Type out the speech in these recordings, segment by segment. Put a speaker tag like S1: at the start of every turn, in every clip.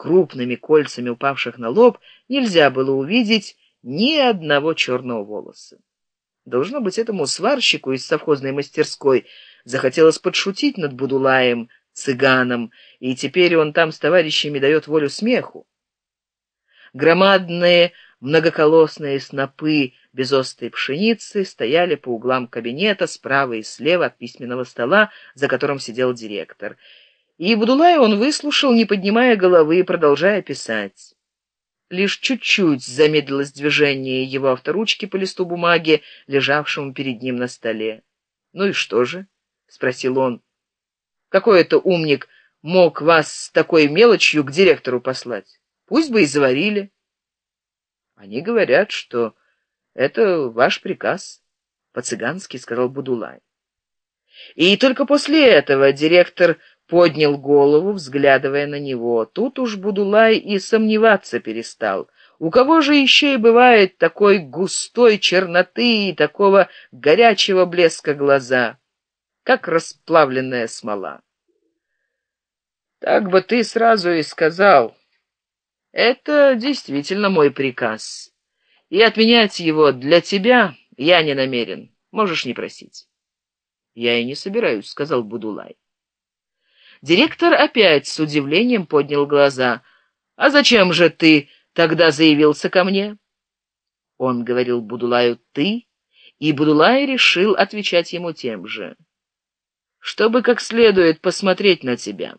S1: крупными кольцами упавших на лоб, нельзя было увидеть ни одного черного волоса. Должно быть, этому сварщику из совхозной мастерской захотелось подшутить над Будулаем, цыганом, и теперь он там с товарищами дает волю смеху. Громадные многоколосные снопы безостой пшеницы стояли по углам кабинета справа и слева от письменного стола, за которым сидел директор. И Будулая он выслушал, не поднимая головы и продолжая писать. Лишь чуть-чуть замедлилось движение его авторучки по листу бумаги, лежавшему перед ним на столе. «Ну и что же?» — спросил он. «Какой это умник мог вас с такой мелочью к директору послать? Пусть бы и заварили». «Они говорят, что это ваш приказ», — по-цыгански сказал Будулай. И только после этого директор поднял голову, взглядывая на него. Тут уж Будулай и сомневаться перестал. У кого же еще и бывает такой густой черноты и такого горячего блеска глаза, как расплавленная смола? Так бы ты сразу и сказал. Это действительно мой приказ. И отменять его для тебя я не намерен. Можешь не просить. Я и не собираюсь, сказал Будулай. Директор опять с удивлением поднял глаза. «А зачем же ты тогда заявился ко мне?» Он говорил Будулаю «ты», и Будулай решил отвечать ему тем же. «Чтобы как следует посмотреть на тебя».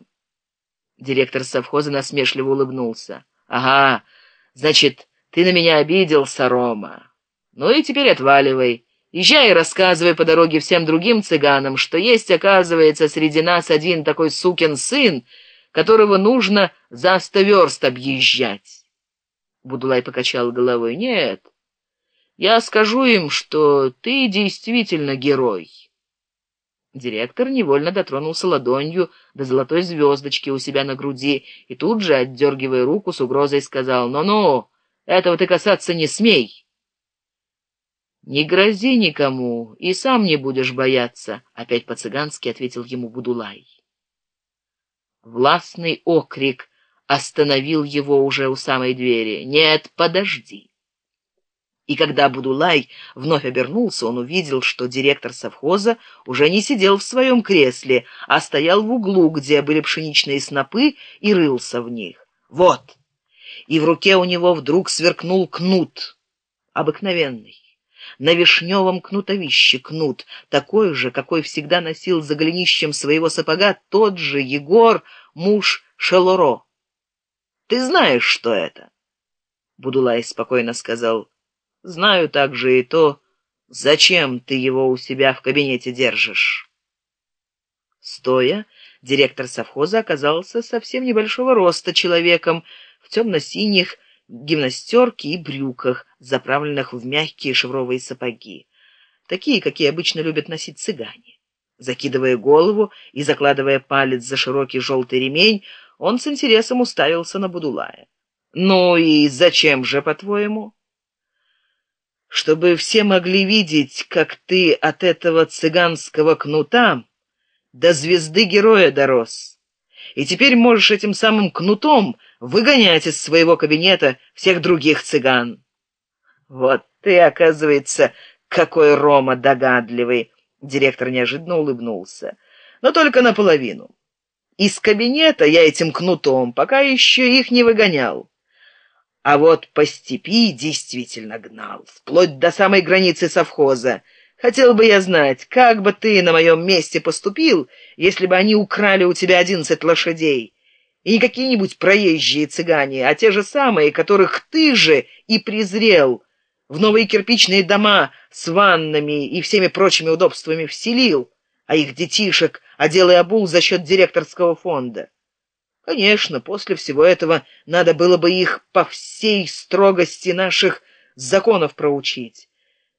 S1: Директор совхоза насмешливо улыбнулся. «Ага, значит, ты на меня обиделся, Рома. Ну и теперь отваливай». Езжай и рассказывай по дороге всем другим цыганам, что есть, оказывается, среди нас один такой сукин сын, которого нужно за сто верст объезжать. Будулай покачал головой. Нет, я скажу им, что ты действительно герой. Директор невольно дотронулся ладонью до золотой звездочки у себя на груди и тут же, отдергивая руку, с угрозой сказал, «Ну-ну, этого ты касаться не смей». «Не грози никому, и сам не будешь бояться», — опять по-цыгански ответил ему Будулай. Властный окрик остановил его уже у самой двери. «Нет, подожди!» И когда Будулай вновь обернулся, он увидел, что директор совхоза уже не сидел в своем кресле, а стоял в углу, где были пшеничные снопы, и рылся в них. «Вот!» И в руке у него вдруг сверкнул кнут, обыкновенный на вишневом кнутовище кнут, такой же, какой всегда носил за голенищем своего сапога тот же Егор, муж Шелоро. «Ты знаешь, что это?» Будулай спокойно сказал. «Знаю также и то, зачем ты его у себя в кабинете держишь». Стоя, директор совхоза оказался совсем небольшого роста человеком в темно-синих гимнастерке и брюках, заправленных в мягкие шевровые сапоги, такие, какие обычно любят носить цыгане. Закидывая голову и закладывая палец за широкий желтый ремень, он с интересом уставился на Будулая. «Ну и зачем же, по-твоему?» «Чтобы все могли видеть, как ты от этого цыганского кнута до звезды героя дорос, и теперь можешь этим самым кнутом выгонять из своего кабинета всех других цыган. Вот ты, оказывается, какой Рома догадливый. Директор неожиданно улыбнулся. Но только наполовину. Из кабинета я этим кнутом пока еще их не выгонял. А вот по степи действительно гнал, вплоть до самой границы совхоза. Хотел бы я знать, как бы ты на моем месте поступил, если бы они украли у тебя одиннадцать лошадей и не какие-нибудь проезжие цыгане, а те же самые, которых ты же и презрел, в новые кирпичные дома с ваннами и всеми прочими удобствами вселил, а их детишек одел и обул за счет директорского фонда. Конечно, после всего этого надо было бы их по всей строгости наших законов проучить.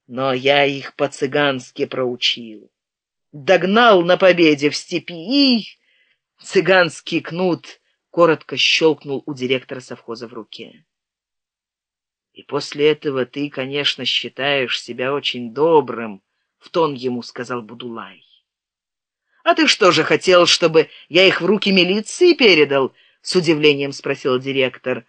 S1: Но я их по-цыгански проучил. Догнал на победе в степи и... Цыганский кнут коротко щелкнул у директора совхоза в руке. «И после этого ты, конечно, считаешь себя очень добрым», — в тон ему сказал Будулай. «А ты что же хотел, чтобы я их в руки милиции передал?» с удивлением спросил директор